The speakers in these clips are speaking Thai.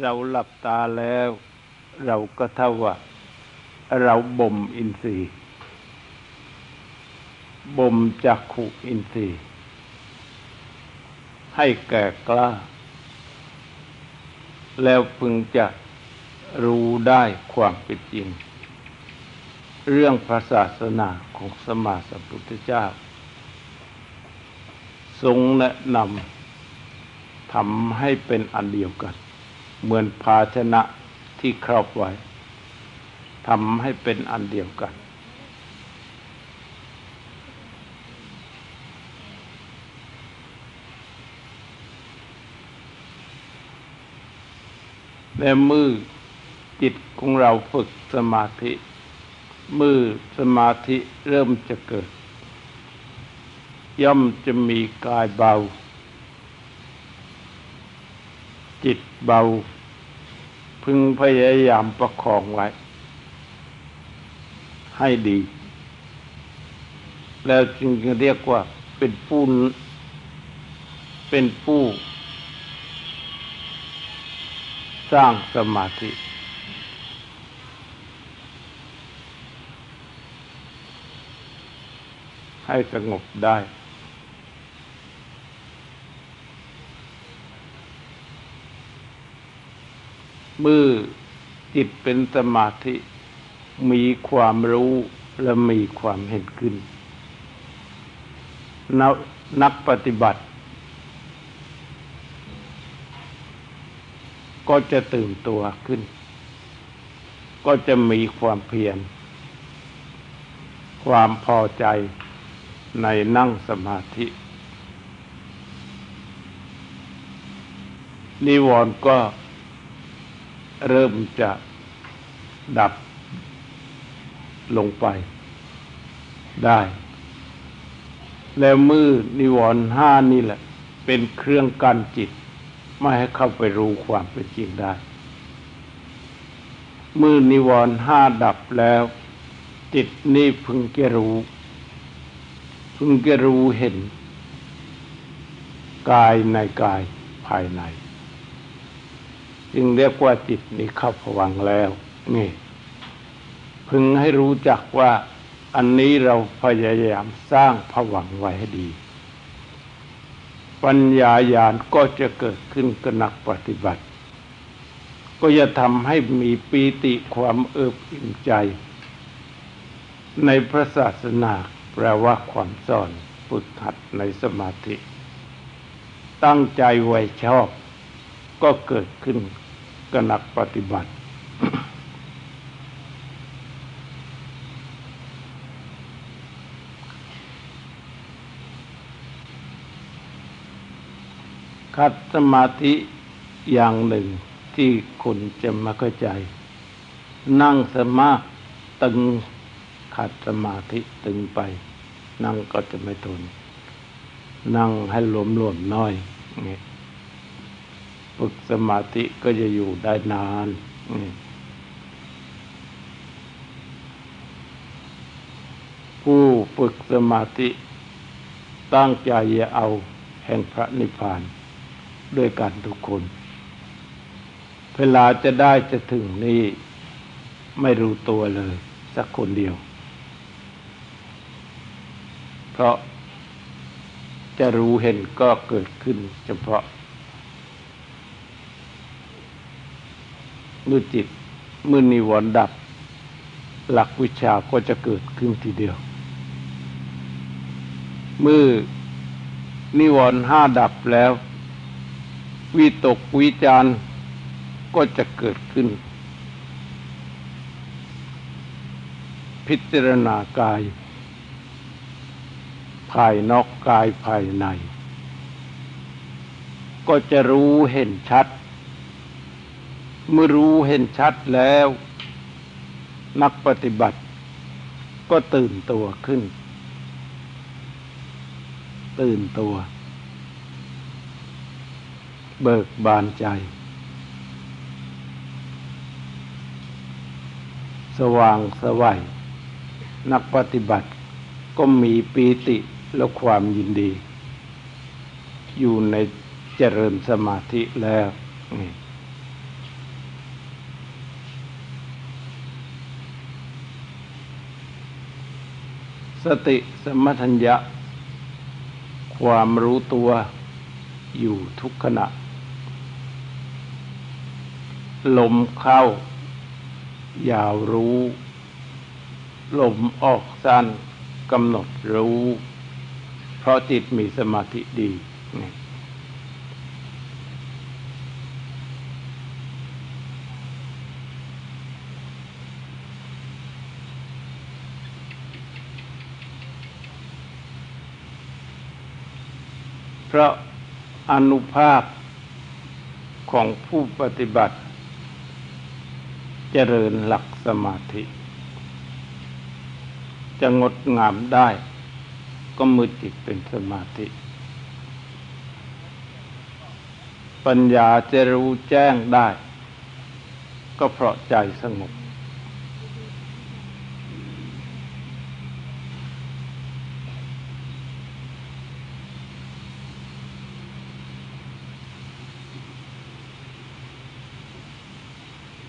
เราหลับตาแล้ว เราก็เท่าว่าเราบ่มอินทรีย์บ่มจักขุอินทรีย์ ให้แก่กล้า แล้วพึงจะรู้ได้ความเป็นจริง เรื่องพระศาสนาของสมมาสัมพุทธเจ้า ทรงแนะนำทำให้เป็นอันเดียวกัน เหมือนภาชนะที่ครอบไว้ทำให้เป็นอันเดียวกัน และมือจิตของเราฝึกสมาธิ มือสมาธิเริ่มจะเกิด ย่อมจะมีกายเบา จิตเบา พึงพยายามประคองไว้ ให้ดี แล้วจึงเรียกว่าเป็นผู้เป็นผู้ สร้างสมาธิให้สงบได้ มือจิตเป็นสมาธิมีความรู้และมีความเห็นขึ้น นักปฏิบัติ ก็จะตื่นตัวขึ้น ก็จะมีความเพียร ความพอใจในนั่งสมาธิ นิวรณ์ก็ เริ่มจะดับลงไปได้ แล้วมือนิวรณ์ห้านี่แหละ เป็นเครื่องกั้นจิต ไม่ให้เข้าไปรู้ความเป็นจริงได้ มือนิวรณ์ห้าดับแล้ว จิตนี่พึงจะรู้ พึงจะรู้เห็น กายในกายภายใน จึงเรียกว่าจิตนี้เข้าผวังแล้ว นี่ พึงให้รู้จักว่า อันนี้เราพยายามสร้างผวังไว้ให้ดี ปัญญาญาณก็จะเกิดขึ้นกับนักปฏิบัติ ก็จะทำให้มีปีติความเอิบอิ่มใจ ในพระศาสนาแปลว่าความสอนฝึกหัดในสมาธิ ตั้งใจไว้ชอบก็เกิดขึ้น กับนักปฏิบัติ คัดสมาธิอย่างหนึ่งที่คุณจะมาเข้าใจ นั่งสมาตึงขัดสมาธิตึงไป นั่งก็จะไม่ทน นั่งให้หลวมหลวมน้อยนี่ ฝึกสมาธิก็จะอยู่ได้นานนี่ผู้ฝึกสมาธิ ตั้งใจจะเอาแห่งพระนิพพาน ด้วยกันทุกคน เวลาจะได้จะถึงนี่ไม่รู้ตัวเลย สักคนเดียว เพราะจะรู้เห็นก็เกิดขึ้นเฉพาะ มือจิตมือนิวรณ์ดับ หลักวิชาก็จะเกิดขึ้นทีเดียวมือนิวรณ์ห้าดับแล้ว วิตกวิจารก็จะเกิดขึ้น พิจารณากาย ภายนอกกายภายใน ก็จะรู้เห็นชัด เมื่อรู้เห็นชัดแล้ว นักปฏิบัติ ก็ตื่นตัวขึ้น ตื่นตัว เบิกบานใจ สว่างสวัยนักปฏิบัติก็มีปีติและความยินดี อยู่ในเจริญสมาธิแล้วนี่ สติสมัทัญญะ ความรู้ตัวอยู่ทุกขณะ ลมเข้า ยาวรู้ ลมออกสั้นกำหนดรู้ เพราะจิตมีสมาธิดีนี่ พราะอนุภาพของผู้ปฏิบัติ เจริญหลักสมาธิ จะงดงามได้ ก็มือจิตเป็นสมาธิ ปัญญาจะรู้แจ้งได้ ก็เพราะใจสงบ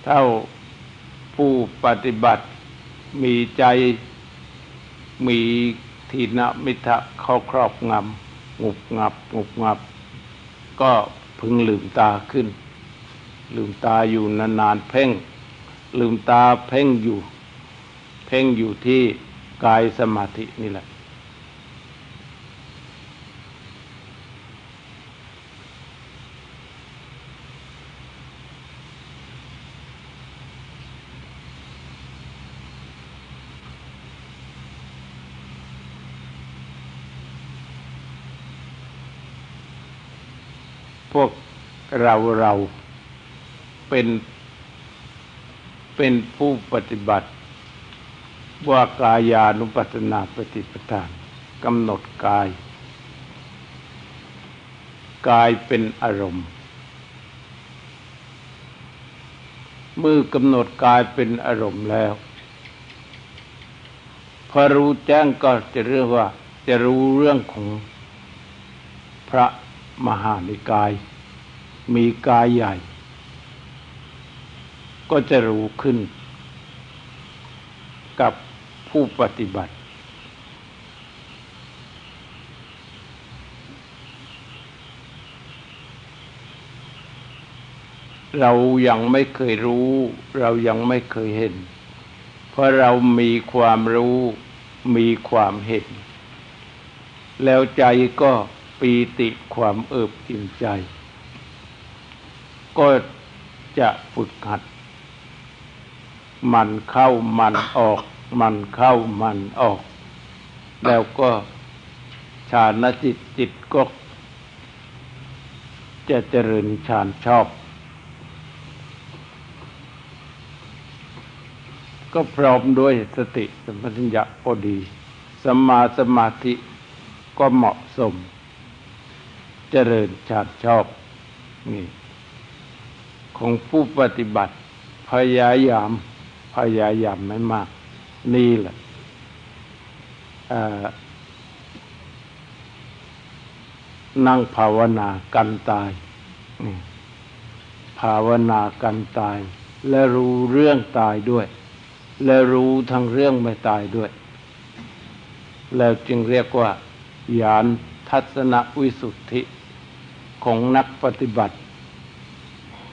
เท่าผู้ปฏิบัติมีใจมีทีนมิทะเข้าครอบงำงุบงับงุบงับ ก็พึงลืมตาขึ้น ลืมตาอยู่นานๆเพ่ง ลืมตาเพ่งอยู่ เพ่งอยู่ที่กายสมาธินี่แหละ พวกเราเราเป็นเป็นผู้ปฏิบัติว่ากายานุปัสนาปฏิปทานกำหนดกาย กายเป็นอารมณ์ เมื่อกำหนดกายเป็นอารมณ์แล้ว พอรู้แจ้งก็จะเรียกว่า จะรู้เรื่องของพระ มหานิกาย มีกายใหญ่ ก็จะรู้ขึ้น กับผู้ปฏิบัติ เรายังไม่เคยรู้ เรายังไม่เคยเห็น เพราะเรามีความรู้มีความเห็น แล้วใจก็ ปีติความเอิบอิ่มใจ ก็จะฝึกหัด มันเข้ามันออก มันเข้ามันออก แล้วก็ฌานจิตจิตก็จะเจริญฌานชอบ ก็พร้อมด้วยสติสัมปชัญญะพอดีสมาสมาธิก็เหมาะสม จริญชาติชอบนี่ของผู้ปฏิบัติ พยายาม พยายามไม่มาก นี่แหละนั่งภาวนากันตาย ภาวนากันตาย และรู้เรื่องตายด้วย และรู้ทั้งเรื่องไม่ตายด้วย แล้วจึงเรียกว่า ยานทัศนวิสุทธิ ของนักปฏิบัติ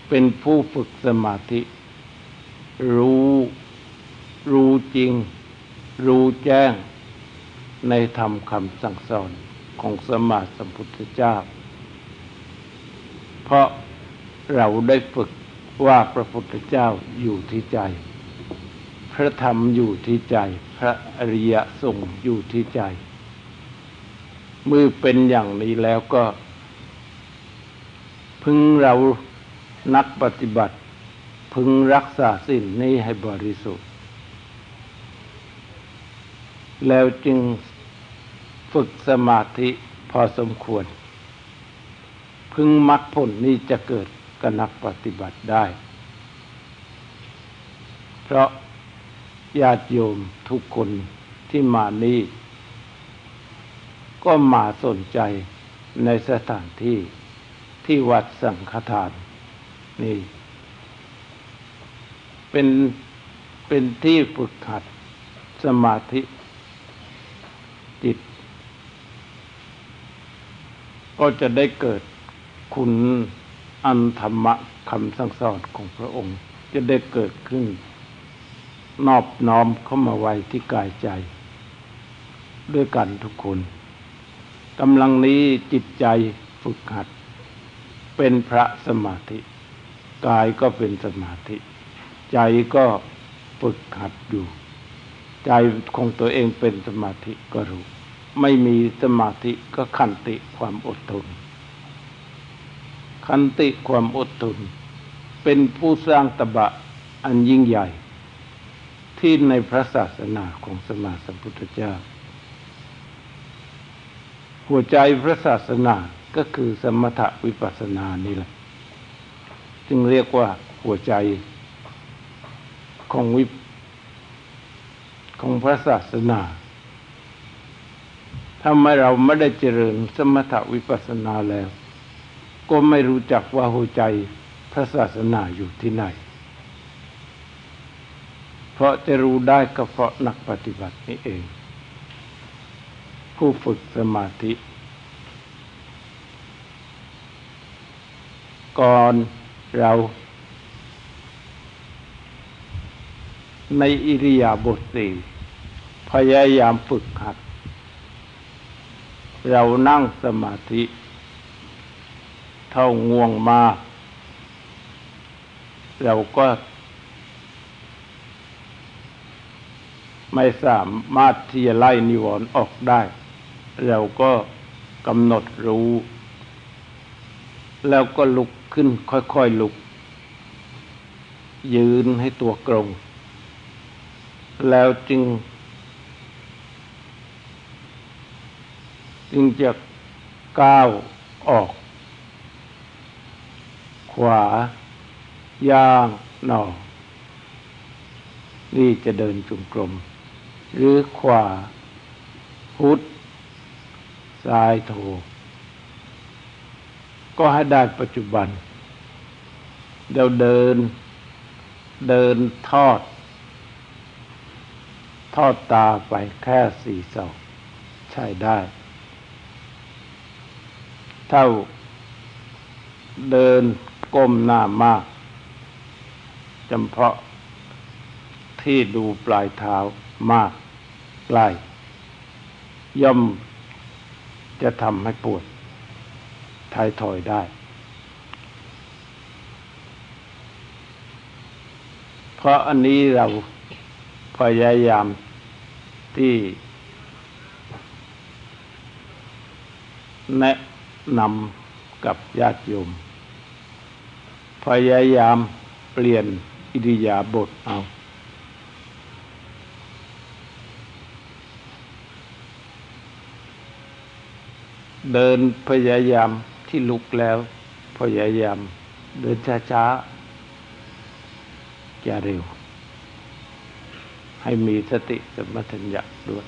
เป็นผู้ฝึกสมาธิ รู้ รู้จริง รู้แจ้ง ในธรรมคำสั่งสอนของสมมาสัมพุทธเจ้า เพราะเราได้ฝึกว่าพระพุทธเจ้าอยู่ที่ใจ พระธรรมอยู่ที่ใจ พระอริยสงฆ์อยู่ที่ใจ เมื่อเป็นอย่างนี้แล้วก็ พึงเรานักปฏิบัติ พึงรักษาสิ่งนี้ให้บริสุทธิ์ แล้วจึงฝึกสมาธิพอสมควร พึงมรรคผลนี้จะเกิดกับนักปฏิบัติได้ เพราะญาติโยมทุกคนที่มานี้ ก็มาสนใจในสถานที่ ที่วัดสังฆทาน นี่ เป็นเป็นที่ฝึกหัดสมาธิจิต ก็จะได้เกิดคุณอันธรรมะคำสั่งสอนของพระองค์ จะได้เกิดขึ้น นอบน้อมเข้ามาไว้ที่กายใจ ด้วยกันทุกคนกำลังนี้จิตใจฝึกหัด เป็นพระสมาธิ กายก็เป็นสมาธิ ใจก็ฝึกหัดอยู่ ใจของตัวเองเป็นสมาธิก็รู้ ไม่มีสมาธิก็ขันติความอดทน ขันติความอดทน เป็นผู้สร้างตบะอันยิ่งใหญ่ ที่ในพระศาสนาของสมมาสัมพุทธเจ้า หัวใจพระศาสนา ก็คือสมถะวิปัสสนานี่แหละจึงเรียกว่าหัวใจของวิของพระศาสนาถ้าไม่เราไม่ได้เจริญสมถะวิปัสสนาแล้ว ก็ไม่รู้จักว่าหัวใจพระศาสนาอยู่ที่ไหน เพราะจะรู้ได้ก็เพราะนักปฏิบัตินี้เอง ผู้ฝึกสมาธิ ก่อนเรา ในอิริยาบถสี่พยายามฝึกหัด เรานั่งสมาธิ เท่าง่วงมา เราก็ ไม่สามารถที่จะไล่นิวรณ์ออกได้ เราก็กำหนดรู้ แล้วก็ลุก ขึ้นค่อยๆลุก ยืนให้ตัวกรง แล้วจึง จึงจะก้าวออก ขวา ย่างหนอนี่จะเดินจุงกลมหรือขวา พุทซ้ายโถ ก็ให้ได้ปัจจุบัน เดี๋ยวเดิน เดินทอด ทอดตาไปแค่สี่ศอกใช่ได้ เท่าเดินก้มหน้ามากจำเพาะที่ดูปลายเท้ามากใกล้ย่อมจะทำให้ปวด ทายถอยได้ เพราะอันนี้เราพยายามที่แนะนำกับญาติโยม พยายามเปลี่ยนอิริยาบถเอา เดินพยายาม ที่ลุกแล้วพยายามเดินช้าๆอย่าเร็ว ให้มีสติสมัชัญญะด้วย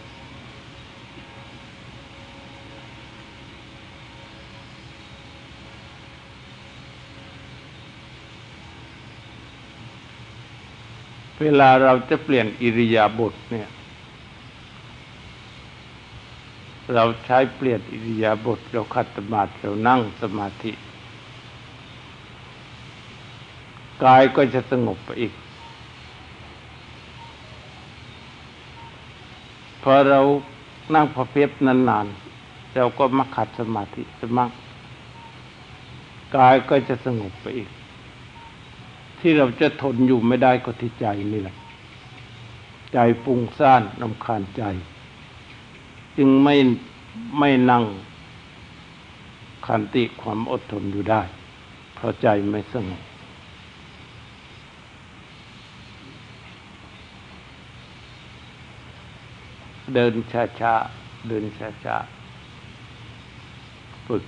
เวลาเราจะเปลี่ยนอิริยาบถเนี่ย เราใช้เปลี่ยนอิริยาบถเราขัดสมาธิเรานั่งสมาธิ กายก็จะสงบไปอีก พอเรานั่งพอเพียบนานๆ เราก็มาขัดสมาธิสมักกายก็จะสงบไปอีก ที่เราจะทนอยู่ไม่ได้ก็ที่ใจนี่แหละ ใจฟุ้งซ่านนำคาญใจ จึงไม่ไม่นั่งขันติความอดทนอยู่ได้ เพราะใจไม่สงบเดินช้าๆเดินช้าๆฝึก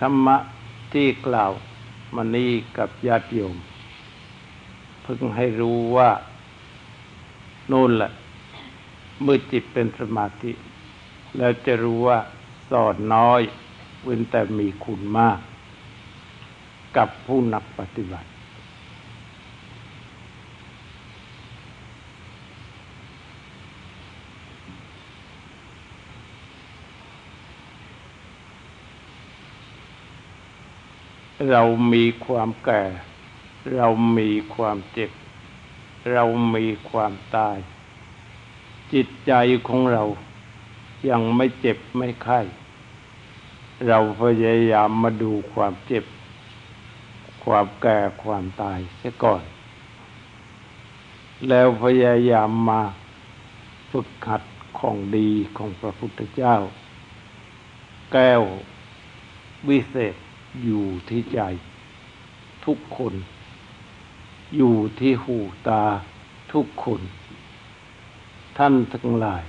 ธรรมะที่กล่าวมานี้กับญาติโยม เพิ่งให้รู้ว่าโน่นแหละเมื่อจิตเป็นสมาธิ แล้วจะรู้ว่าสอนน้อยเว้นแต่มีคุณมาก กับผู้นักปฏิบัติ เรามีความแก่ เรามีความเจ็บ เรามีความตาย จิตใจของเรายังไม่เจ็บไม่ไข้เราพยายามมาดูความเจ็บ ความแก่ความตายเสียก่อน แล้วพยายามมาฝึกหัดของดีของพระพุทธเจ้า แก้ววิเศษ อยู่ที่ใจ ทุกคน อยู่ที่หูตาทุกคน ท่านทั้งหลาย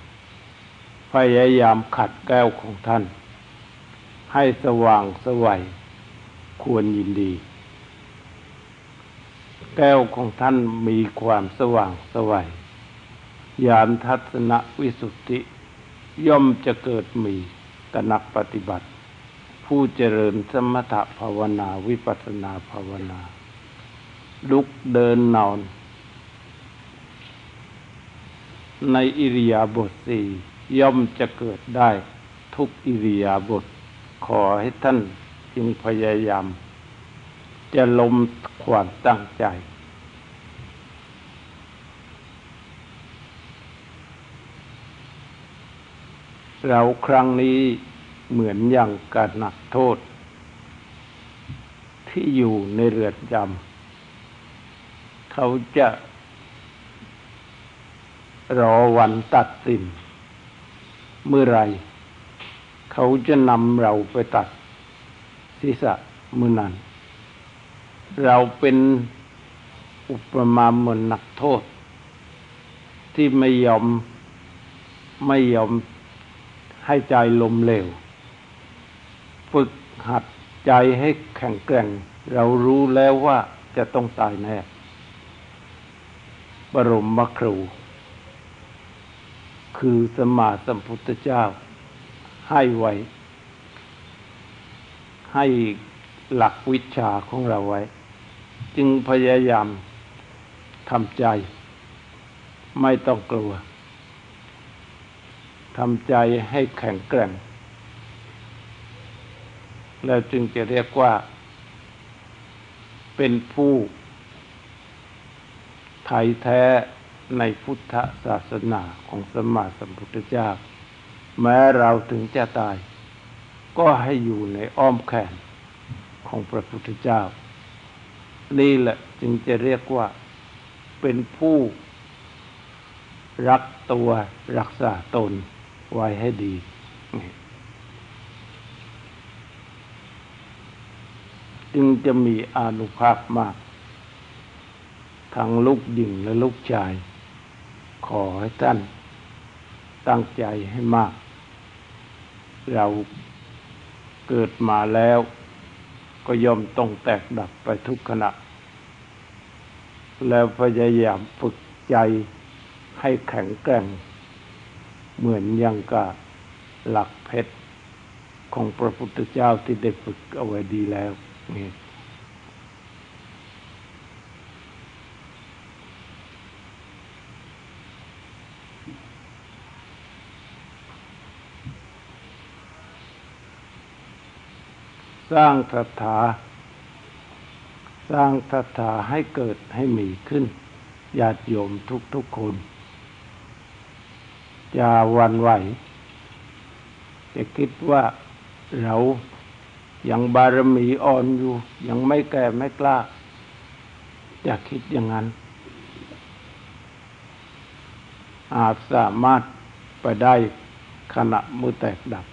พยายามขัดแก้วของท่าน ให้สว่างสวัยควรยินดี แก้วของท่านมีความสว่างสวัยยานทัศนวิสุทธิ ย่อมจะเกิดมีกนักปฏิบัติ ผู้เจริญสมถภาวนาวิปัสนาภาวนา ลุกเดินนอน ในอิริยาบถสี่ย่อมจะเกิดได้ทุกอิริยาบถขอให้ท่านจึงพยายาม จะลมความตั้งใจ เราครั้งนี้ เหมือนอย่างการหนักโทษ ที่อยู่ในเรือนจำเขาจะรอวันตัดสิน เมื่อไร เขาจะนำเราไปตัดศีรษะมือนั้น เราเป็นอุปมาเหมือนนักโทษ ที่ไม่ยอมไม่ยอมให้ใจลมเหลว ฝึกหัดใจให้แข็งแกร่ง เรารู้แล้วว่าจะต้องตายแน่ บรมมครู คือสมมาสัมพุทธเจ้า ให้ไว้ ให้หลักวิชาของเราไว้ จึงพยายามทำใจ ไม่ต้องกลัวทำใจให้แข็งแกร่ง แล้วจึงจะเรียกว่า เป็นผู้ไทยแท้ในพุทธศาสนาของสมมาสัมพุทธเจ้า แม้เราถึงจะตาย ก็ให้อยู่ในอ้อมแขนของพระพุทธเจ้า นี่แหละจึงจะเรียกว่าเป็นผู้รักตัวรักษาตนไว้ให้ดี จึงจะมีอานุภาพมาก ทั้งลูกหญิงและลูกชาย ขอให้ท่าน ตั้งใจให้มาก เราเกิดมาแล้ว ก็ย่อมต้องแตกดับไปทุกขณะ แล้วพยายามฝึกใจให้แข็งแกร่ง เหมือนอย่างกับหลักเพชรของพระพุทธเจ้าที่ได้ฝึกเอาไว้ดีแล้ว นี่สร้างศรัทธา สร้างศรัทธาให้เกิดให้มีขึ้นญาติโยมทุกๆคนอย่าวันไหว จะคิดว่าเรา ยังบารมีอ่อนอยู่ ยังไม่แก่ไม่กล้า จะคิดอย่างนั้น อาจสามารถไปได้ขณะมือแตกดับ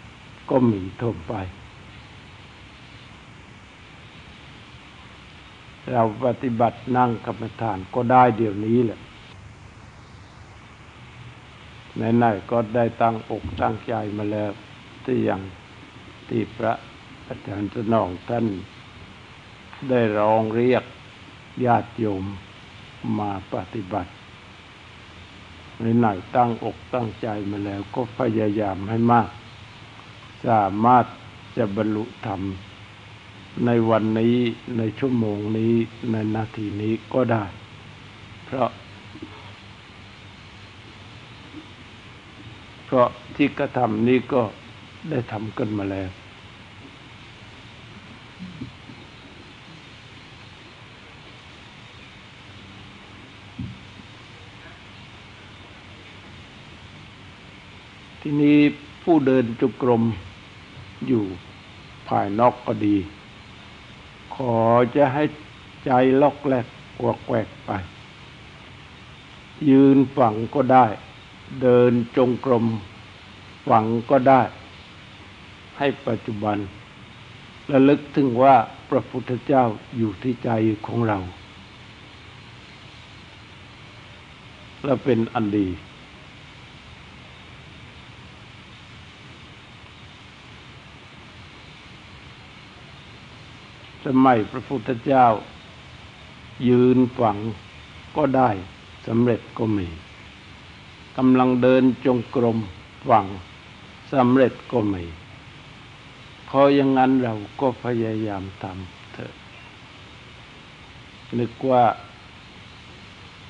ก็มีทมไป เราปฏิบัตินั่งกรรมฐานก็ได้เดี๋ยวนี้แหละไหนๆก็ได้ตั้งอกตั้งใจมาแล้วที่อย่างที่พระ อาจารย์สนองท่านได้ร้องเรียกญาติโยมมาปฏิบัติไหนตั้งอกตั้งใจมาแล้วก็พยายามให้มาก สามารถจะบรรลุธรรม ในวันนี้ในชั่วโมงนี้ในนาทีนี้ก็ได้ เพราะ เพราะที่กระทำนี้ก็ได้ทำกันมาแล้ว ทีนี้ผู้เดินจุกรมอยู่ภายนอกก็ดี ขอจะให้ใจล็อกแลกกวกแกวกไป ยืนฝังก็ได้ เดินจงกรมฝังก็ได้ ให้ปัจจุบันระลึกถึงว่าพระพุทธเจ้าอยู่ที่ใจของเรา และเป็นอันดี มัยพระพุทธเจ้า ยืนฝังก็ได้สำเร็จก็มีกำลังเดินจงกรมฝังสำเร็จก็มีพราะอย่างนั้นเราก็พยายามทำเถอะ นึกว่า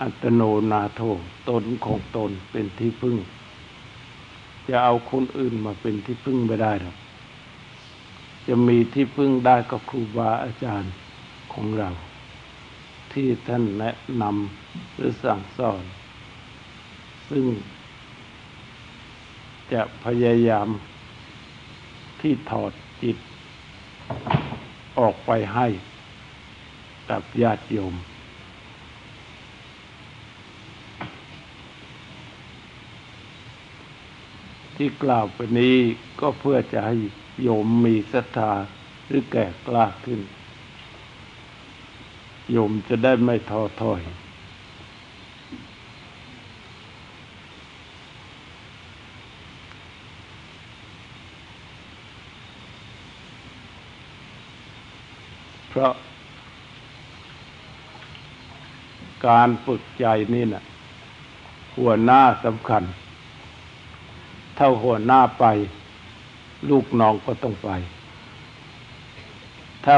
อัตโนนาโทตนของตนเป็นที่พึ่ง จะเอาคนอื่นมาเป็นที่พึ่งไม่ได้หรอก จะมีที่พึ่งได้ก็ครูบาอาจารย์ของเรา ที่ท่านแนะนำหรือสั่งสอน ซึ่งจะพยายามที่ถอดจิตออกไปให้กับญาติโยม ที่กล่าวไปนี้ก็เพื่อจะให้ โยมมีศรัทธาหรือแก่กล้าขึ้น โยมจะได้ไม่ท้อถอย เพราะ การฝึกใจนี่นะหัวหน้าสำคัญ เท่าหัวหน้าไป ลูกน้องก็ต้องไป ถ้า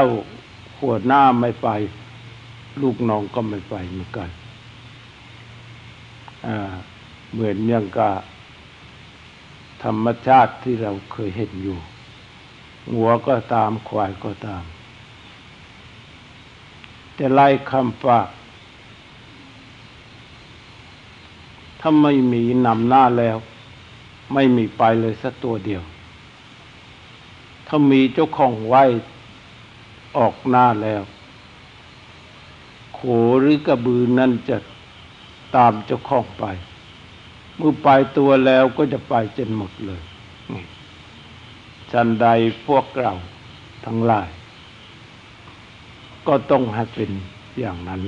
หัวหน้าไม่ไป ลูกน้องก็ไม่ไปเหมือนกันเหมือนอย่างกับธรรมชาติที่เราเคยเห็นอยู่หัวก็ตามควายก็ตามจะไล่คำฝากถ้าไม่มีนำหน้าแล้ว ไม่มีไปเลยสักตัวเดียว ถ้ามีเจ้าของไว้ออกหน้าแล้ว โขหรือกระบือนั่นจะตามเจ้าของไป เมื่อไปตัวแล้วก็จะไปจนหมดเลยชันใดพวกเราทั้งหลาย ก็ต้องให้เป็นอย่างนั้น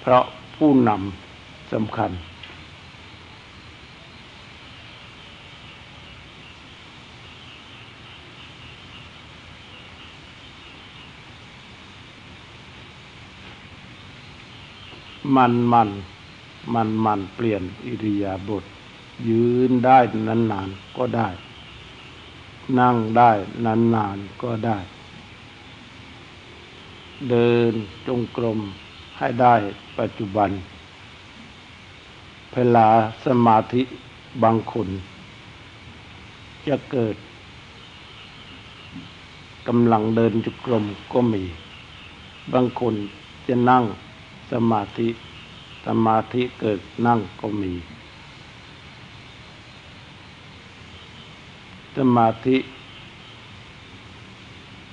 เพราะผู้นำสำคัญ มันมันมันมันเปลี่ยนอิริยาบถยืนได้นานนก็ได้ นั่งได้นานนก็ได้ เดินจงกรมให้ได้ปัจจุบัน เวลาสมาธิบางคน จะเกิดกำลังเดินจุกรมก็มี บางคนจะนั่ง สมาธิ สมาธิเกิดนั่งก็มี สมาธิ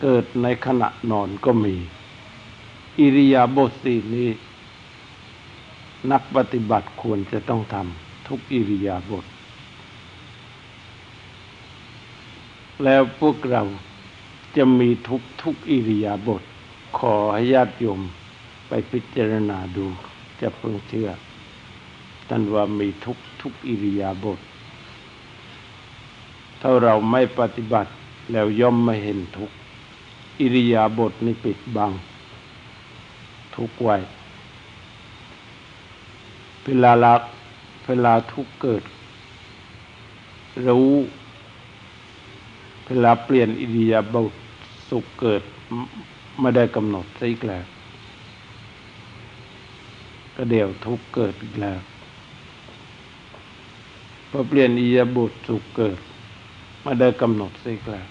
เกิดในขณะนอนก็มี อิริยาบถสี่นี้ นักปฏิบัติควรจะต้องทำทุกอิริยาบถแล้วพวกเราจะมีทุกทุกอิริยาบถขอให้ญาติโยม ไปพิจารณาดูจะเพิ่งเชื่อท่านว่ามีทุกทุกอิริยาบถถ้าเราไม่ปฏิบัติแล้วย่อมไม่เห็นทุกอิริยาบถนี่ปิดบัง ทุกไว้เวลาลักเวลาทุกเกิด รู้เวลาเปลี่ยนอิริยาบถสุขเกิดไม่ได้กำหนดซะอีกแล้ว ก็เดี๋ยวทุกเกิดอีกแล้วพอเปลี่ยนอิยาบถสุขเกิดม่ได้กำหนดซะอีกแล้ว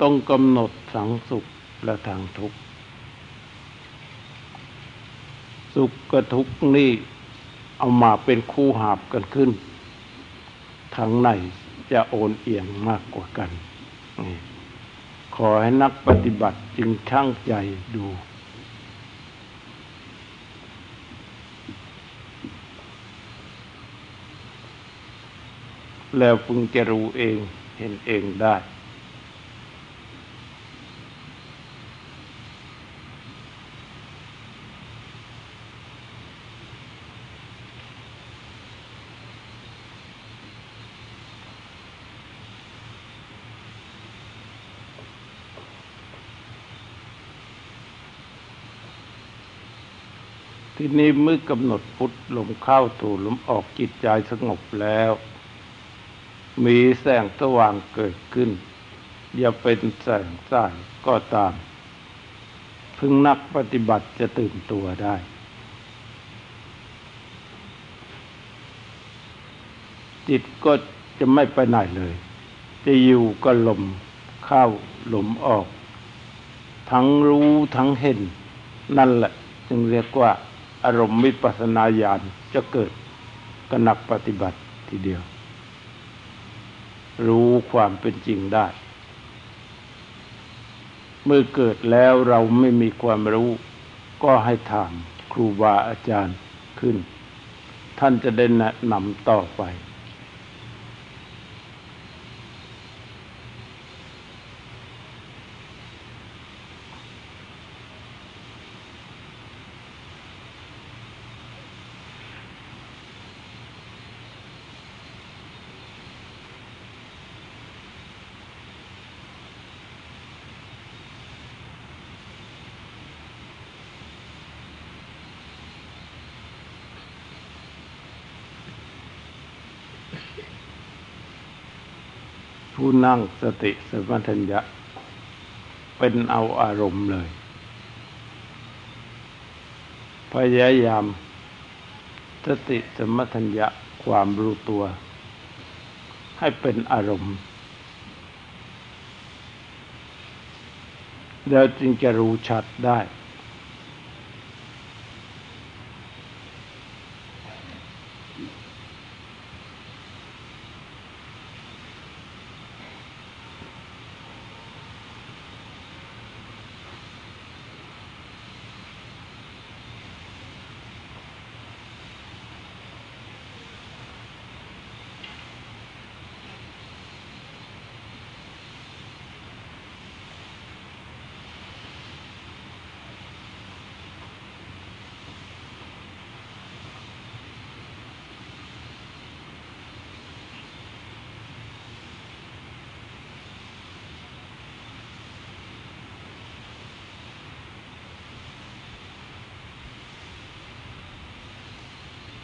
ต้องกำหนดสังสุขและทางทุกข์สุขกับทุกข์นี่เอามาเป็นคู่หาบกันขึ้นทางไหนจะโอนเอียงมากกว่ากันนี่ขอให้นักปฏิบัติจึงช่างใจดู แล้วพึงจะรู้เองเห็นเองได้ ทีนี้เมื่อกำหนดพุทธลมเข้าถูลมออกจิตใจสงบแล้ว มีแสงสว่างเกิดขึ้น อย่าเป็นแสงสายก็ตาม พึงนักปฏิบัติจะตื่นตัวได้ จิตก็จะไม่ไปไหนเลย จะอยู่ก็ลมเข้าลมออก ทั้งรู้ทั้งเห็น นั่นแหละ จึงเรียกว่าอารมณ์มิปัสนาญาณจะเกิดกนักปฏิบัติทีเดียว รู้ความเป็นจริงได้ เมื่อเกิดแล้วเราไม่มีความรู้ ก็ให้ถามครูบาอาจารย์ขึ้น ท่านจะได้แนะนำต่อไป ผู้นั่งสติสมัทัญญะ เป็นเอาอารมณ์เลย พยายาม สติสมัทัญญะความรู้ตัว ให้เป็นอารมณ์ แล้วจึงจะรู้ชัดได้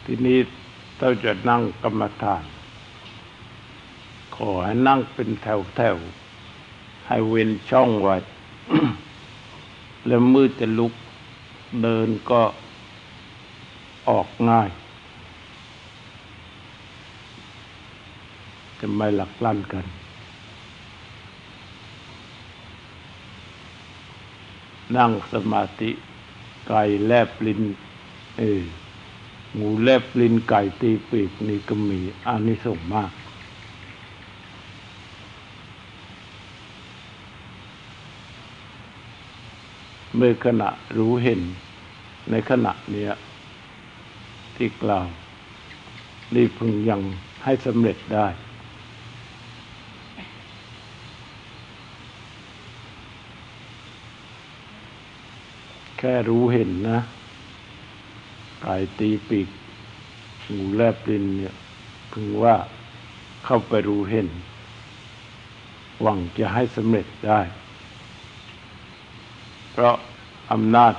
ทีนี้เราจะนั่งกรรมฐาน ขอให้นั่งเป็นแถวแถวให้เว้นช่องไว้ แล้วมือจะลุกเดินก็ออกง่าย จะไม่หลักลั่นกัน นั่งสมาธิไกลแลบลิ้นเออ หมูแลบลิ้นไก่ตีปีกนี่ก็มีอานิสงส์มาก เมื่อขณะรู้เห็นในขณะเนี้ยที่กล่าวนี่พึงยังให้สำเร็จได้ แค่รู้เห็นนะ ไก่ตีปีกงูแลบลิ้นเนี่ยพึงว่าเข้าไปรู้เห็น หวังจะให้สำเร็จได้ เพราะอำนาจ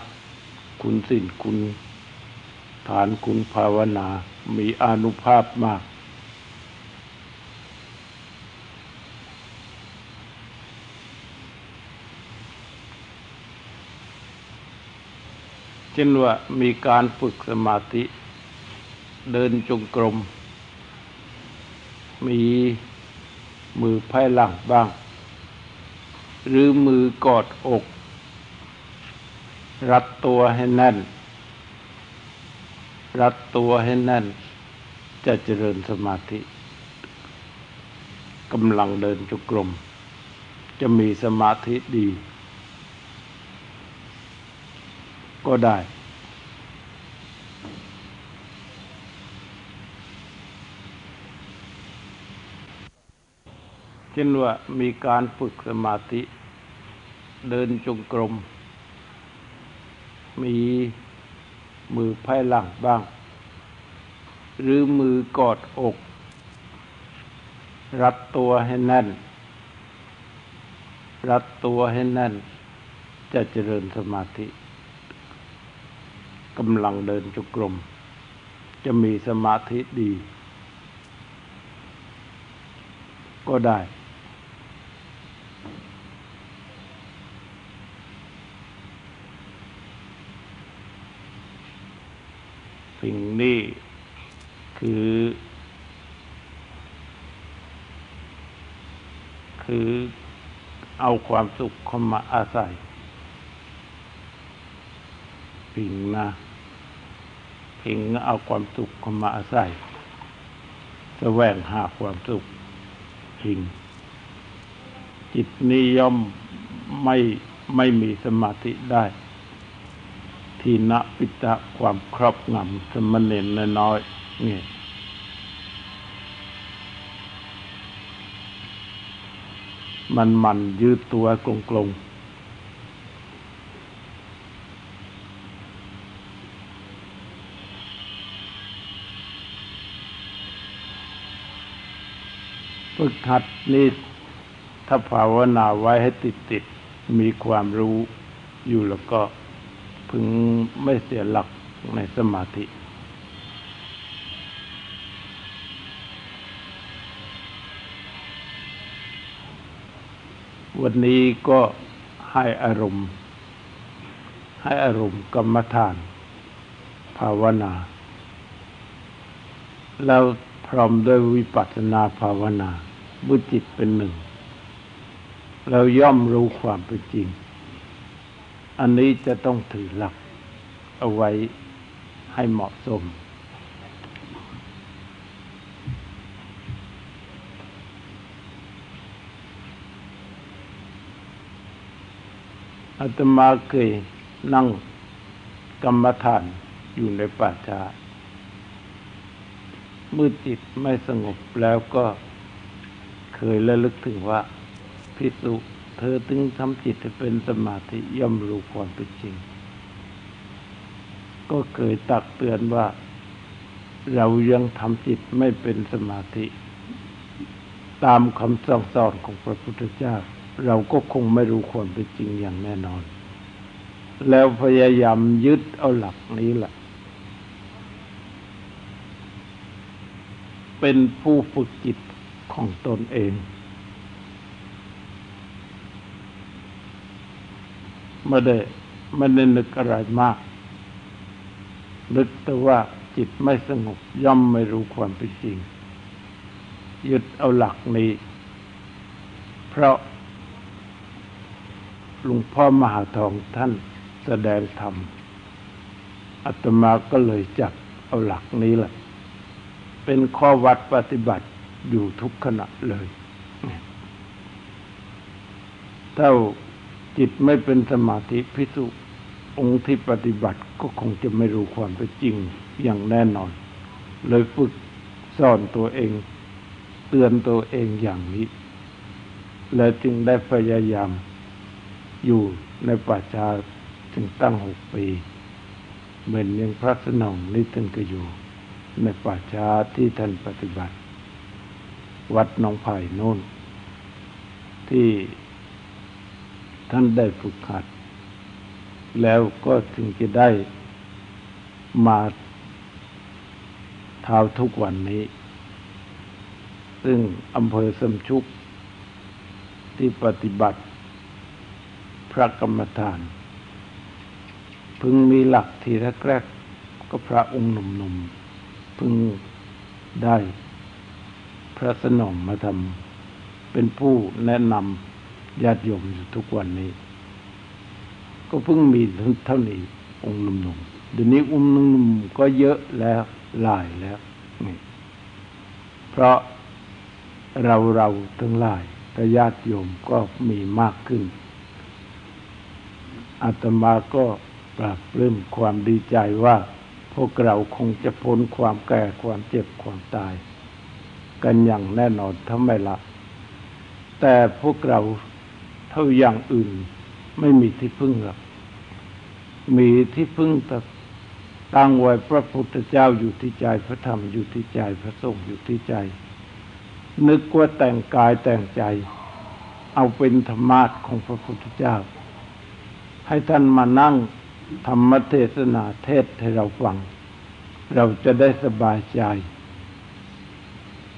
คุณสินคุณ ฐานคุณภาวนา มีอนุภาพมาก เช่นว่ามีการฝึกสมาธิ เดินจงกรม มีมือไพ่หลังบ้าง หรือมือกอดอก รัดตัวให้แน่น รัดตัวให้แน่น จะเจริญสมาธิกำลังเดินจงกรม จะมีสมาธิดี ก็ได้ เช่นว่ามีการฝึกสมาธิ เดินจงกรม มีมือไพ่หลังบ้าง หรือมือกอดอก รัดตัวให้แน่น รัดตัวให้แน่น จะเจริญสมาธิ กำลังเดินจงกรมจะมีสมาธิดี ก็ได้ สิ่งนี้คือ คือเอาความสุขเข้ามาอาศัยพิงนะ พิงเอาความสุขเข้ามาอาศัยแสวงหาความสุขพิง จิตนิยมไม่ไม่มีสมาธิได้ ทีนปิตะความครอบงำสมณเณรน้อยนี่มันมันยืดตัวกลงก ฝึกหัดนี่ถ้าภาวนาไว้ให้ติดติดมีความรู้อยู่แล้วก็พึงไม่เสียหลักในสมาธิ วันนี้ก็ให้อารมณ์ ให้อารมณ์กรรมฐาน ภาวนา แล้วพร้อมด้วยวิปัสสนาภาวนา บุจิตเป็นหนึ่ง เราย่อมรู้ความเป็นจริง อันนี้จะต้องถือหลัก เอาไว้ให้เหมาะสม อาตมาเคยนั่งกรรมฐานอยู่ในป่าช้าเมื่อจิตไม่สงบแล้วก็ เคยระลึกถึงว่าพิสุเธอถึงทำจิตให้เป็นสมาธิย่อมรู้ความเป็นจริง ก็เคยตักเตือนว่า เรายังทำจิตไม่เป็นสมาธิ ตามคำสั่งสอนของพระพุทธเจ้า เราก็คงไม่รู้ความเป็นจริงอย่างแน่นอน แล้วพยายามยึดเอาหลักนี้แหละเป็นผู้ฝึกจิต ของตนเอง ไม่ได้ไม่ได้นึกอะไรมาก นึกแต่ว่าจิตไม่สงบย่อมไม่รู้ความเป็นจริง ยึดเอาหลักนี้ เพราะหลวงพ่อมหาทองท่านแสดงธรรมอาตมาก็เลยจับเอาหลักนี้แหละ เป็นข้อวัดปฏิบัติ อยู่ทุกขณะเลยเท่าจิตไม่เป็นสมาธิพิสุองค์ที่ปฏิบัติก็คงจะไม่รู้ความเป็นจริงอย่างแน่นอน เลยฝึกสอนตัวเอง เตือนตัวเองอย่างนี้ และจึงได้พยายามอยู่ในป่าชาถึงตั้งหกปี เหมือนยังพระสนองนี่ท่านก็อยู่ ในป่าชาที่ท่านปฏิบัติ วัดหนองไผ่โน่น ที่ท่านได้ฝึกหัด แล้วก็ถึงจะได้มาเท้าทุกวันนี้ ซึ่งอำเภอสมชุกที่ปฏิบัติพระกรรมฐาน พึงมีหลักทีแรกๆก็พระองค์หนุ่มๆพึงได้ พระสนมมาทำเป็นผู้แนะนำญาติโยมอยู่ทุกวันนี้ ก็เพิ่งมีเท่านี้องค์หนุ่มๆเดี๋ยวนี้อุ้มหนุ่มๆก็เยอะแล้วหลายแล้วนี่เพราะเราเราทั้งหลายแต่ญาติโยมก็มีมากขึ้นอาตมาก็ปรับเริ่มความดีใจว่า พวกเราคงจะพ้นความแก่ความเจ็บความตาย กันอย่างแน่นอนถ้าไม่ละ แต่พวกเราเท่าอย่างอื่นไม่มีที่พึ่งหรอกมีที่พึ่งแต่ตั้งไว้พระพุทธเจ้าอยู่ที่ใจพระธรรมอยู่ที่ใจพระสงฆ์อยู่ที่ใจ นึกว่าแต่งกายแต่งใจ เอาเป็นธรรมะของพระพุทธเจ้า ให้ท่านมานั่งธรรมเทศนาเทศให้เราฟัง เราจะได้สบายใจ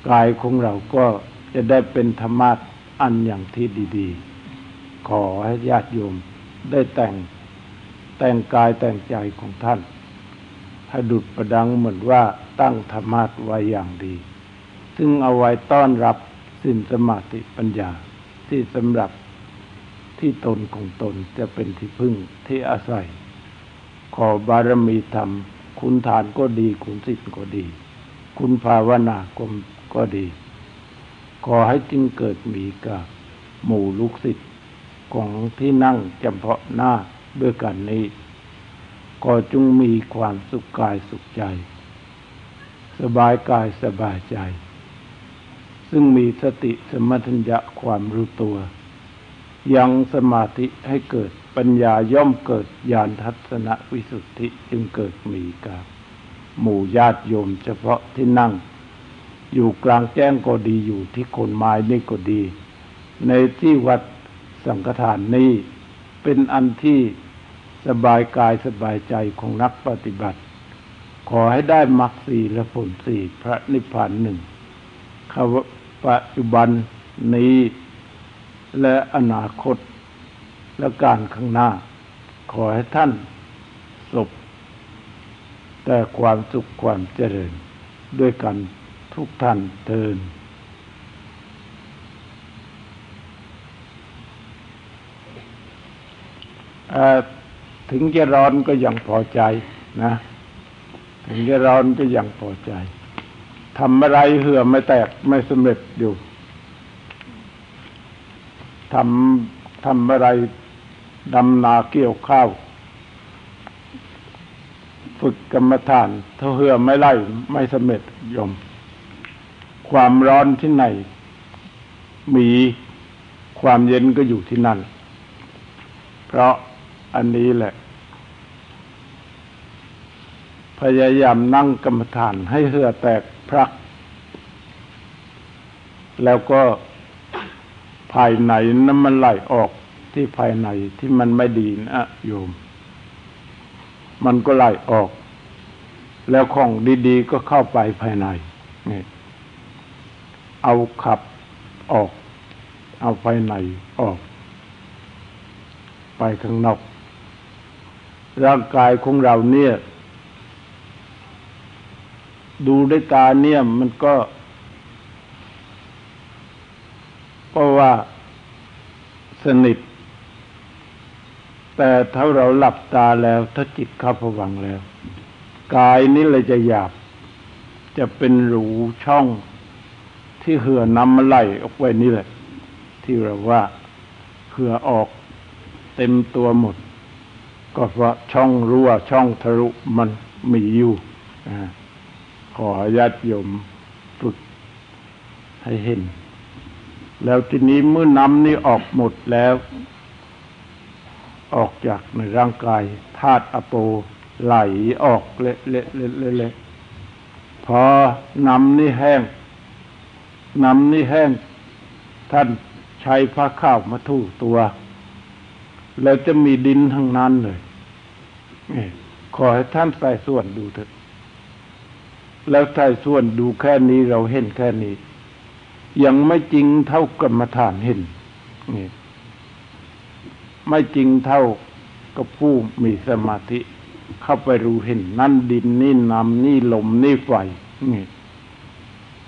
กายของเราก็จะได้เป็นธรรมะอันอย่างที่ดีๆ ขอให้ญาติโยมได้แต่งแต่งกายแต่งใจของท่านให้ดุดประดังเหมือนว่าตั้งธรรมะไว้อย่างดี ซึ่งเอาไว้ต้อนรับสินสมาธิปัญญาที่สำหรับที่ตนของตนจะเป็นที่พึ่งที่อาศัย ขอบารมีธรรม คุณทานก็ดี คุณสิทธิ์ก็ดี คุณภาวนาก็ ก็ดี ขอให้จึงเกิดมีกับหมู่ลูกศิษย์ของที่นั่งจำเพาะหน้าด้วยกันนี้ ก็จงมีความสุขกายสุขใจ สบายกายสบายใจ ซึ่งมีสติสมัญญะความรู้ตัว ยังสมาธิให้เกิดปัญญาย่อมเกิดญาณทัศนวิสุทธิจึงเกิดมีกาหมู่ญาติโยมเฉพาะที่นั่ง อยู่กลางแจ้งก็ดีอยู่ที่คนไม้นี่ก็ดี ในที่วัดสังฆทานนี้เป็นอันที่สบายกายสบายใจของนักปฏิบัติ ขอให้ได้มรรคสีและผลสีพระนิพพานหนึ่งขวปัจจุบันนี้และอนาคตและการข้างหน้า ขอให้ท่านสบแต่ความสุขความเจริญด้วยกัน ทุกท่านเทินถึงจะร้อนก็ยังพอใจนะ ถึงจะร้อนก็ยังพอใจทำอะไรเหื่อไม่แตกไม่สำเร็จอยู่ทำทำอะไรดำนาเกี่ยวข้าว ฝึกกรรมฐานถ้าเหื่อไม่ไล่ไม่สำเร็จยม ความร้อนที่ไหน มีความเย็นก็อยู่ที่นั่น เพราะอันนี้แหละ พยายามนั่งกรรมฐานให้เหือแตกพรัก แล้วก็ภายในนั้นมันไหลออกที่ภายในที่มันไม่ดีนะโยม มันก็ไหลออก แล้วของดี ๆ ก็เข้าไปภายในนี่ เอาขับออก เอาภายในออก ไปข้างนอก ร่างกายของเราเนี่ย ดูด้วยตาเนี่ยมันก็ เพราะว่าสนิท แต่ถ้าเราหลับตาแล้ว ถ้าจิตเข้าผวังแล้ว กายนี้เลยจะหยาบ จะเป็นรูช่อง ที่เหือนำมันไหลออกไปนี่แหละ ที่เราว่าเหือออกเต็มตัวหมด ก็เพราะช่องรั่วช่องทะลุมันมีอยู่ขอญาติโยมฝึกให้เห็น แล้วทีนี้เมื่อน้ำนี้ออกหมดแล้ว ออกจากในร่างกายธาตุอโปไหลออกเละเละเละเละพอน้ำนี่แห้ง น้ำนี่แห้ง ท่านใช้ผ้าข้าวมาถูตัว แล้วจะมีดินทั้งนั้นเลยขอให้ท่านใส่ส่วนดูเถอะแล้วใส่ส่วนดูแค่นี้เราเห็นแค่นี้ ยังไม่จริงเท่ากรรมฐานเห็นนี่ไม่จริงเท่ากก็ผู้มีสมาธิ เข้าไปรู้เห็น นั่นดินนี่น้ำนี่ลมนี่ไฟนี่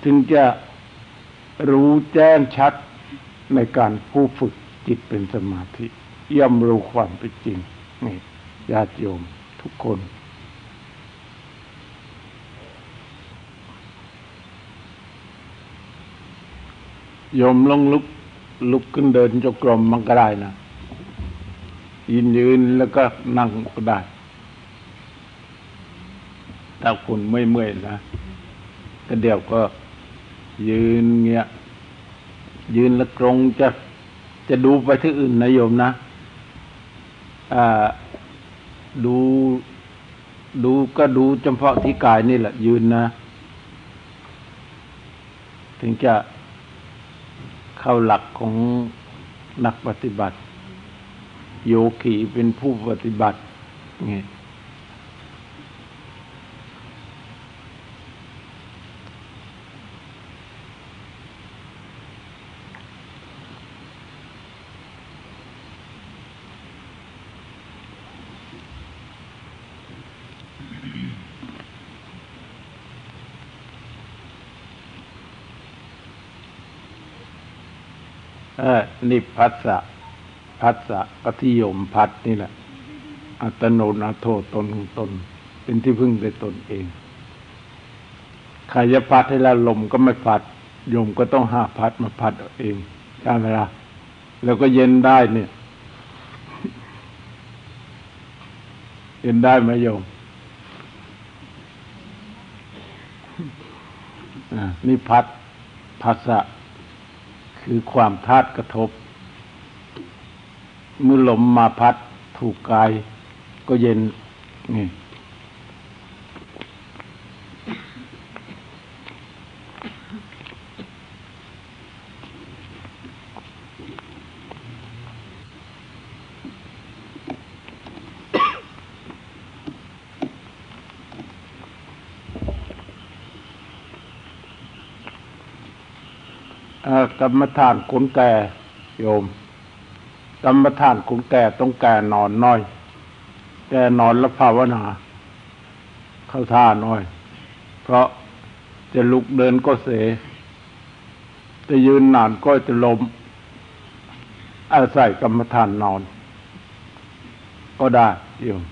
ถึงจะ รู้แจ้งชัดในการผู้ฝึกจิตเป็นสมาธิ ย่อมรู้ความเป็นจริงนี่ญาติโยมทุกคน โยมลงลุกลุกขึ้นเดินจงกรมมันก็ได้นะยืนยืนแล้วก็นั่งก็ได้ถ้าคุณไม่เมื่อยนะก็เดี๋ยวก็ ยืนเงี้ย ยืนแล้วตรงจะจะดูไปที่อื่นนะโยมนะอ่าดูดูก็ดูเฉพาะที่กายนี่แหละ ยืนนะ ถึงจะเข้าหลักของนักปฏิบัติ โยคีเป็นผู้ปฏิบัติไงเออ นี่พัสสะพัสสะก็ที่โยมพัดนี่แหละ อัตโนนาโทตนของตน เป็นที่พึ่งในตนเองใครจะพัดให้ละลมก็ไม่พัดโยมก็ต้องหาพัดมาพัดเองใช่ไหมล่ะแล้วก็เย็นได้เนี่ย เย็นได้ไหมโยมนี่พัดพัสสะคือความธาตุกระทบ มื่อลมมาพัดถูกกาย ก็เย็นนี่กรรมฐานคนแก่โยม กรรมฐานคนแก่ต้องแก่นอนน้อย แก่นอนแล้วภาวนา เข้าท่าน้อย เพราะจะลุกเดินก็เส จะยืนนานก็จะลม อาศัยกรรมฐานนอน ก็ได้โยม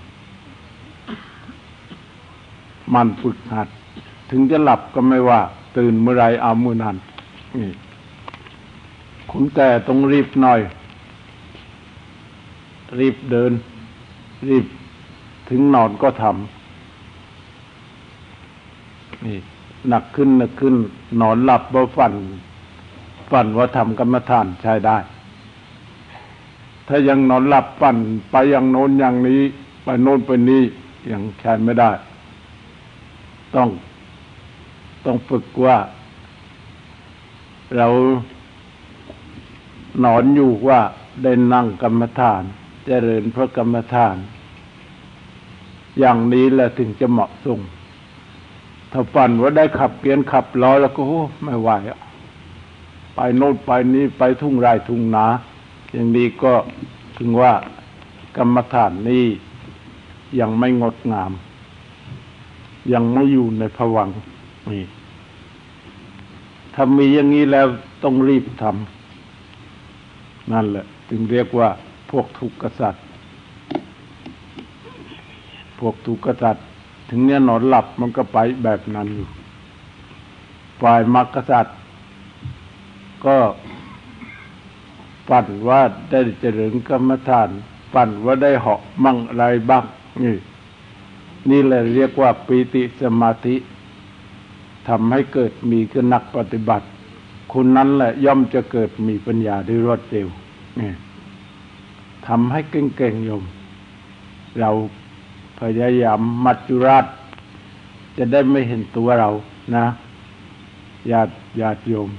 มันฝึกหัด ถึงจะหลับก็ไม่ว่า ตื่นเมื่อไรเอามือนั้นนี่คนแก่ต้องรีบหน่อย รีบเดิน รีบถึงนอนก็ทำนี่หนักขึ้นหนักขึ้น นอนหลับบ่ฝัน ฝันว่าทำกรรมฐานใช้ได้ ถ้ายังนอนหลับฝันไปอย่างโน้นอย่างนี้ ไปโน้นไปนี้ยังใช้ไม่ได้ ต้อง ต้องฝึกว่า เรานอนอยู่ว่าได้นั่งกรรมฐาน เจริญพระกรรมฐาน อย่างนี้แหละถึงจะเหมาะสมถ้าฝันว่าได้ขับเกียนขับล้อแล้วก็ไม่ไหวไปโน่นไปนี้ไปทุ่งไร่ทุ่งนา อย่างนี้ก็ถึงว่ากรรมฐานนี้ยังไม่งดงาม ยังไม่อยู่ในผวังนี่ถ้ามีอย่างนี้แล้วต้องรีบทำนั่นแหละจึงเรียกว่า พวกทุกขสัตว์พวกทุกขสัตว์ถึงเนี้ยนอนหลับมันก็ไปแบบนั้นอยู่ ฝ่ายมรรคสัตว์ก็ฝันว่าได้เจริญกรรมฐานฝันว่าได้เหาะมั่งอะไรบ้างนี่ นี่แหละเรียกว่าปีติสมาธิทำให้เกิดมีคือนักปฏิบัติคุณนั้นแหละย่อมจะเกิดมีปัญญาได้รวดเร็วนี่ ทำให้เก่งๆโยม เราพยายามมัจจุราช จะได้ไม่เห็นตัวเรานะญาติญาติโยม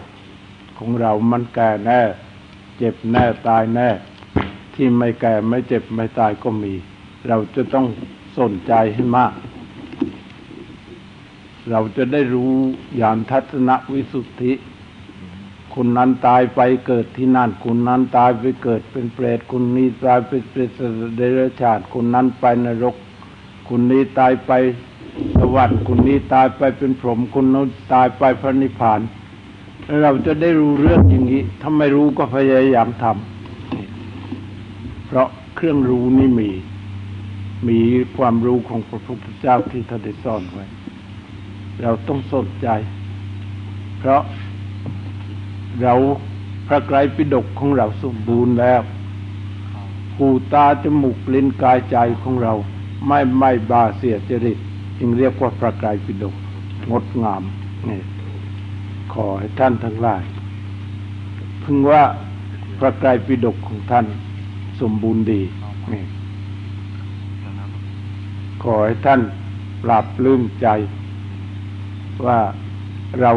ของเรามันแก่แน่ เจ็บแน่ตายแน่ ที่ไม่แก่ไม่เจ็บไม่ตายก็มี เราจะต้องสนใจให้มาก เราจะได้รู้ญาณทัศนวิสุทธิ คนนั้นตายไปเกิดที่นั่นคนนั้นตายไปเกิดเป็นเปรตคนนี้ตายไปเป็นเดรัจฉานคนนั้นไปนรกคนนี้ตายไปสวรรค์คนนี้ตายไปเป็นพรหมคนนู้นตายไปพระนิพพานเราจะได้รู้เรื่องอย่างนี้ถ้าไม่รู้ก็พยายามทำเพราะเครื่องรู้นี่มี มีความรู้ของพระพุทธเจ้าที่ท่านได้สอนไว้ เราต้องสนใจ เพราะ เราพระไกรปิฎกของเราสมบูรณ์แล้วหูตาจมูกลิ้นกายใจของเราไม่ไม่บาเสียจริตจึงเรียกว่าพระไกรปิฎกงดงามนี่ขอให้ท่านทั้งหลาย พึงว่าพระไกรปิฎกของท่านสมบูรณ์ดีนี่ขอให้ท่านปราบลืมใจ ว่าเรา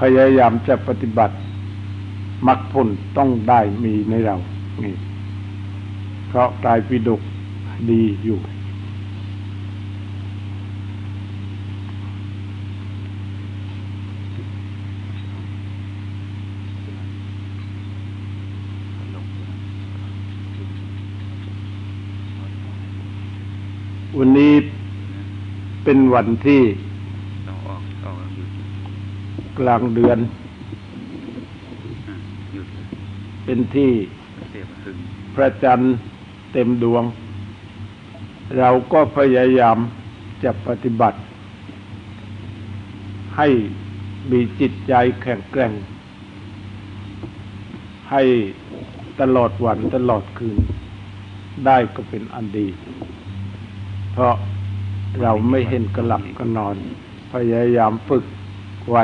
พยายามจะปฏิบัติ มรรคผลต้องได้มีในเรา นี่ เพราะกายปิดกดีอยู่ วันนี้เป็นวันที่กลางเดือน เป็นที่พระจันทร์เต็มดวง เราก็พยายามจะปฏิบัติ ให้มีจิตใจแข็งแกร่ง ให้ตลอดวันตลอดคืน ได้ก็เป็นอันดี เพราะเราไม่เห็นกระหลับกระนอน พยายามฝึกไว้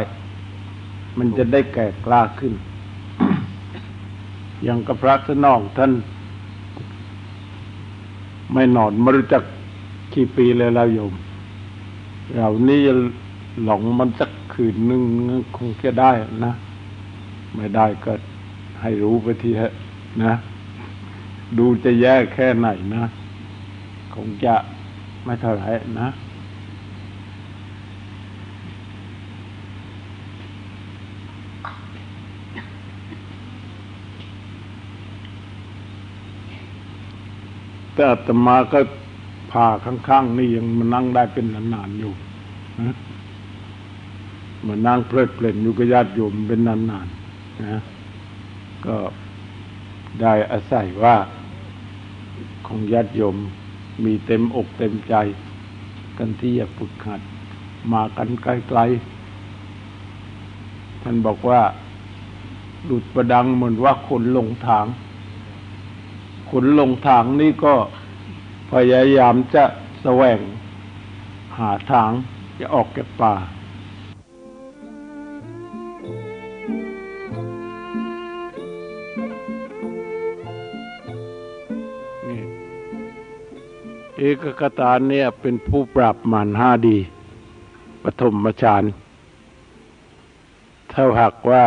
มันจะได้แก่กล้าขึ้น อย่างกับพระสนองท่าน ไม่นอนไม่รู้จักกี่ปีเลยเราโยมเรานี่หลงมันสักคืนนึงคงจะได้นะ ไม่ได้ก็ให้รู้ไปทีเถอะนะ ดูจะแย่แค่ไหนนะ คงจะไม่เท่าไหร่นะ แต่อาตมาก็ผ่าข้างๆนี่ยังมานั่งได้เป็นนานๆอยู่มานั่งเพลิดเพลินอยู่กับญาติโยมเป็นนานๆนะก็ได้อาศัยว่าของญาติโยมมีเต็มอกเต็มใจ กันที่จะฝึกหัด มากันไกลๆท่านบอกว่าหลุดประดังเหมือนว่าคนลงทาง ขนลงทางนี่ก็พยายามจะแสวงหาทางจะออกจากป่า เอกกตาเนี่ยเป็นผู้ปราบมารห้าดี ปฐมฌานถ้าหากว่า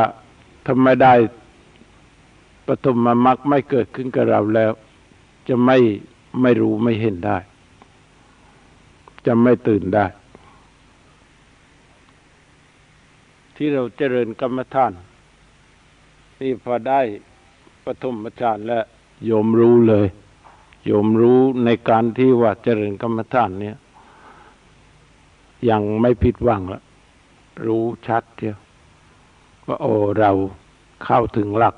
ทำไม่ได้ ฐมมรรคไม่เกิดขึ้นกับเราแล้ว จะไม่ไม่รู้ไม่เห็นได้ จะไม่ตื่นได้ ที่เราเจริญกรรมฐานนี่พอได้ปฐมฌานแล้วโยมรู้เลย โยมรู้ในการที่ว่าเจริญกรรมฐานเนี่ย ยังไม่ผิดหวังล้วรู้ชัดเดียวว่าโอ้เราเข้าถึงหลัก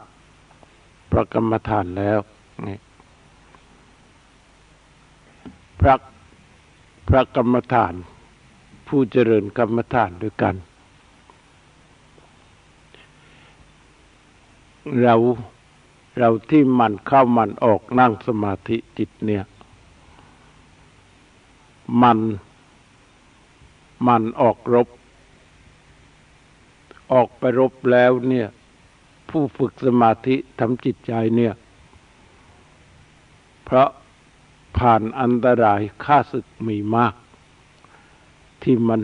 พระกรรมฐานแล้วนี่พระพระกรรมฐาน ผู้เจริญกรรมฐานด้วยกัน เราเราที่มันเข้ามันออกนั่งสมาธิจิตเนี่ย มันมันออกรบ ออกไปรบแล้วเนี่ย ผู้ฝึกสมาธิทำจิตใจเนี่ย เพราะผ่านอันตรายค่าศึกมีมาก ที่มัน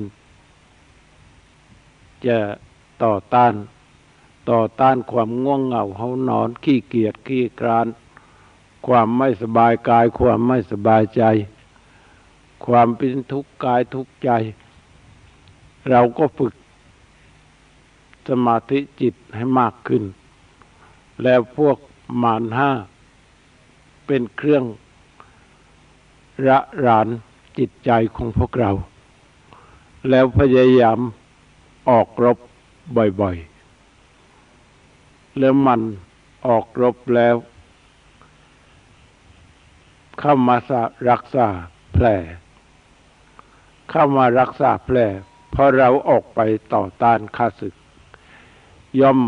จะต่อต้าน ต่อต้านความง่วงเหงาเฮานอน ขี้เกียจขี้กราน ความไม่สบายกาย ความไม่สบายใจ ความเป็นทุกข์กายทุกข์ใจ เราก็ฝึกสมาธิจิตให้มากขึ้น แล้วพวกมารห้า เป็นเครื่องระรานจิตใจของพวกเรา แล้วพยายามออกรบบ่อยๆ แล้วมันออกรบแล้ว เข้ามารักษาแผล เข้ามารักษาแผลพอเราออกไปต่อต้านข้าศึก ย่อม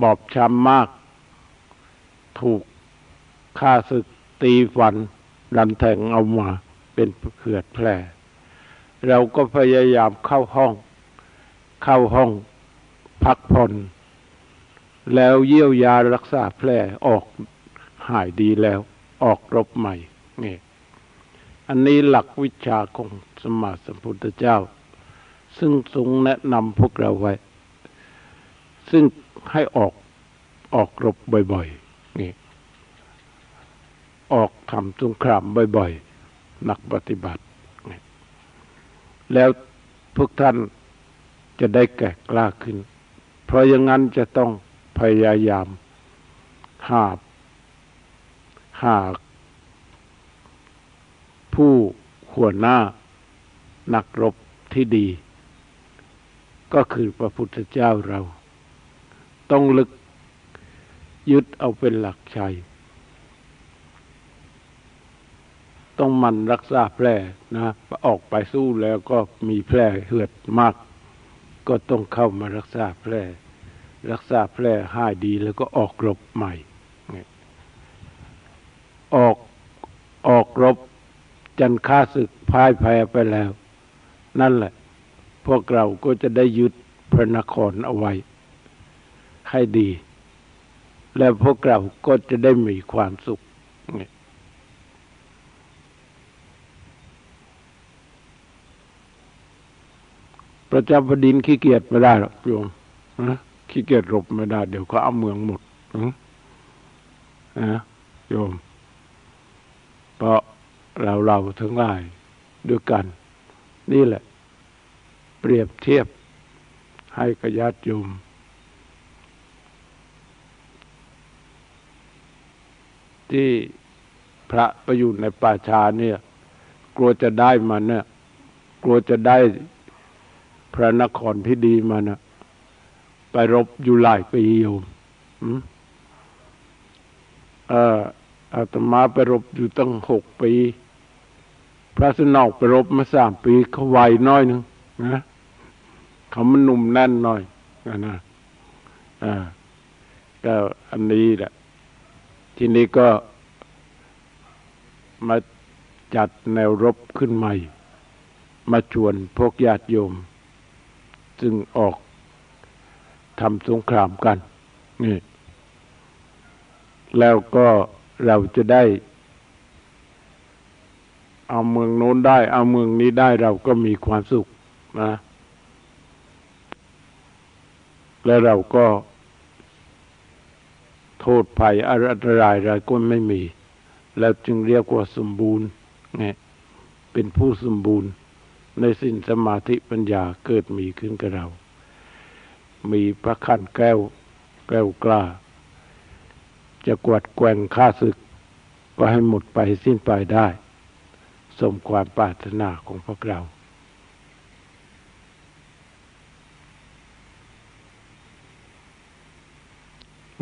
บอบช้ำมาก ถูกข้าศึกตีฟันดันแทงเอามาเป็นเผือดแผลเราก็พยายามเข้าห้อง เข้าห้องพักผ่อนแล้วเยี่ยวยารักษาแผลออกหายดีแล้ว ออกรบใหม่นี่อันนี้หลักวิชาของสมมาสัมพุทธเจ้า ซึ่งทรงแนะนำพวกเราไว้ ซึ่ง ให้ออกออกรบบ่อยๆนี่ออกทำสงครามบ่อยๆนักปฏิบัติ แล้วพวกท่านจะได้แก่กล้าขึ้น เพราะอย่างนั้นจะต้องพยายามหาหาผู้หัวหน้านักรบที่ดี ก็คือพระพุทธเจ้าเรา ต้องลึกยึดเอาเป็นหลักชัยต้องมันรักษาแผลนะออกไปสู้แล้วก็มีแผลเหือดมาก ก็ต้องเข้ามารักษาแผลรักษาแผลหายดีแล้วก็ออกรบใหม่ ออกออกรบจันค่าศึกพ่ายแพ้ไปแล้ว นั่นแหละ พวกเราก็จะได้ยึดพระนครเอาไว้ ให้ดี และพวกเราก็จะได้มีความสุขพระเจ้าแผ่นดินขี้เกียจไม่ได้หรอกโยมนะขี้เกียจรบไม่ได้ เดี๋ยวเขาเอาเมืองหมดนะโยม เพราะเราเราทั้งหลายด้วยกัน นี่แหละ เปรียบเทียบให้กญาติโยม ที่พระไปอยู่ในป่าชาเนี่ย กลัวจะได้มันเนี่ยกลัวจะได้พระนครที่ดีมานะไปรบอยู่หลายปีอยู่เอออาตมาไปรบอยู่ตั้งหกปี พระสนอกไปรบมาสามปีเขาไวน้อยนึงนะเขามันหนุ่มแน่นหน่อยนะนะอ่าก็อันนี้แหละ ทีนี้ก็มาจัดแนวรบขึ้นใหม่ มาชวนพวกญาติโยมจึงออกทำสงครามกันนี่แล้วก็เราจะได้ เอาเมืองโน้นได้ เอาเมืองนี้ได้เราก็มีความสุขนะ และเราก็ โทษภัยอะไรอะไรก็ไม่มี แล้วจึงเรียกว่าสมบูรณ์เนี่ยเป็นผู้สมบูรณ์ในสิ้นสมาธิปัญญาเกิดมีขึ้นกับเรา มีพระขันแก้วแก้วกล้า จะกวดแกว่งข้าศึก ก็ให้หมดไปสิ้นไปได้ สมความปรารถนาของพวกเรา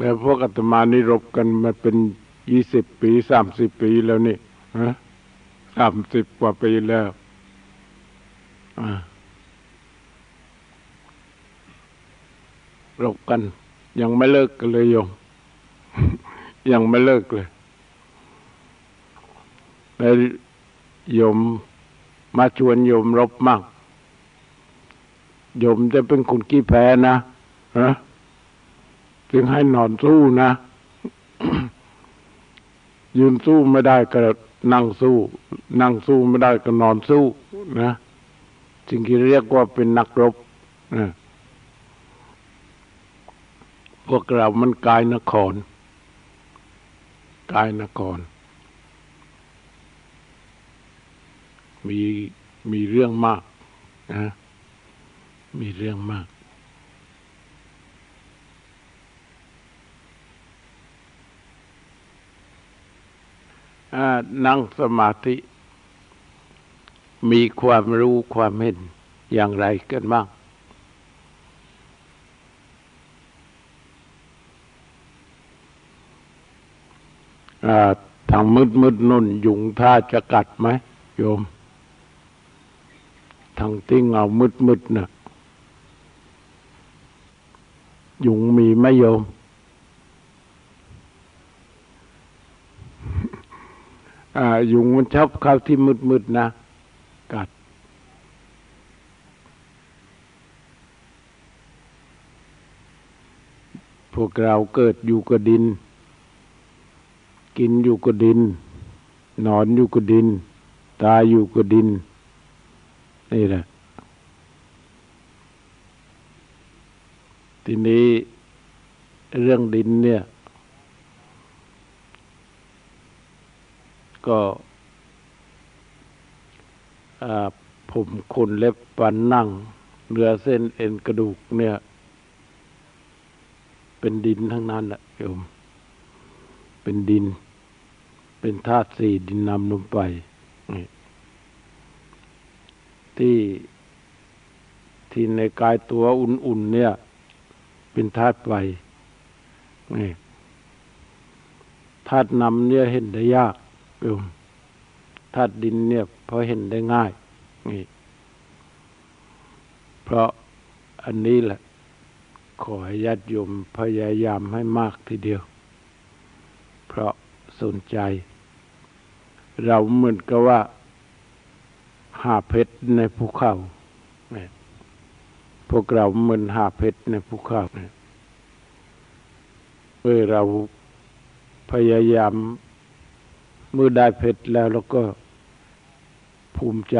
แล้วพวกอาตมานี่รบกันมาเป็นยี่สิบปีสามสิบปีแล้วนี่ฮะสามสิบกว่าปีแล้วรบกัน ยังไม่เลิกกันเลยโยมยังไม่เลิกเลยแล้วโยมมาชวนโยมรบมั่งโยมจะเป็นคนขี้แพ้นะฮะ จึงให้นอนสู้นะ ยืนสู้ไม่ได้ก็นั่งสู้ นั่งสู้ไม่ได้ก็นอนสู้นะจึงที่เรียกว่าเป็นนักรบนะพวกเรามันกายนคร กายนคร มีมีเรื่องมากนะมีเรื่องมาก นั่งสมาธิ มีความรู้ความเห็นอย่างไรกันบ้าง ทางมืดมืดนุ่นยุงท่าจะกัดไหมโยม ทางที่เงามืดมืดนะ่ะยุงมีไหมโยม ยุงมันชอบเข้าที่มืดมืดนะ กัด พวกเราเกิดอยู่กับดิน กินอยู่กับดิน นอนอยู่กับดิน ตายอยู่กับดิน นี่แหละ ทีนี้เรื่องดินเนี่ย ก็ผมคนเล็บปันนั่ง เนื้อเส้นเอ็นกระดูกเนี่ย เป็นดินทั้งนั้นแหละโยม เป็นดิน เป็นธาตุสี่ดินนำลงไป ที่ที่ในกายตัวอุ่นๆเนี่ย เป็นธาตุไฟนี่ธาตุนำเนี่ยเห็นได้ยาก โยมธาตุดินเนี่ยพอเห็นได้ง่ายนี่เพราะอันนี้แหละ ขอให้ญาติโยมพยายามให้มากทีเดียว เพราะสนใจ เราเหมือนกับว่า หาเพชรในภูเขาพวกเราเหมือนหาเพชรในภูเขาเมื่อเราพยายาม เมื่อได้เพชรแล้วเราก็ภูมิใจ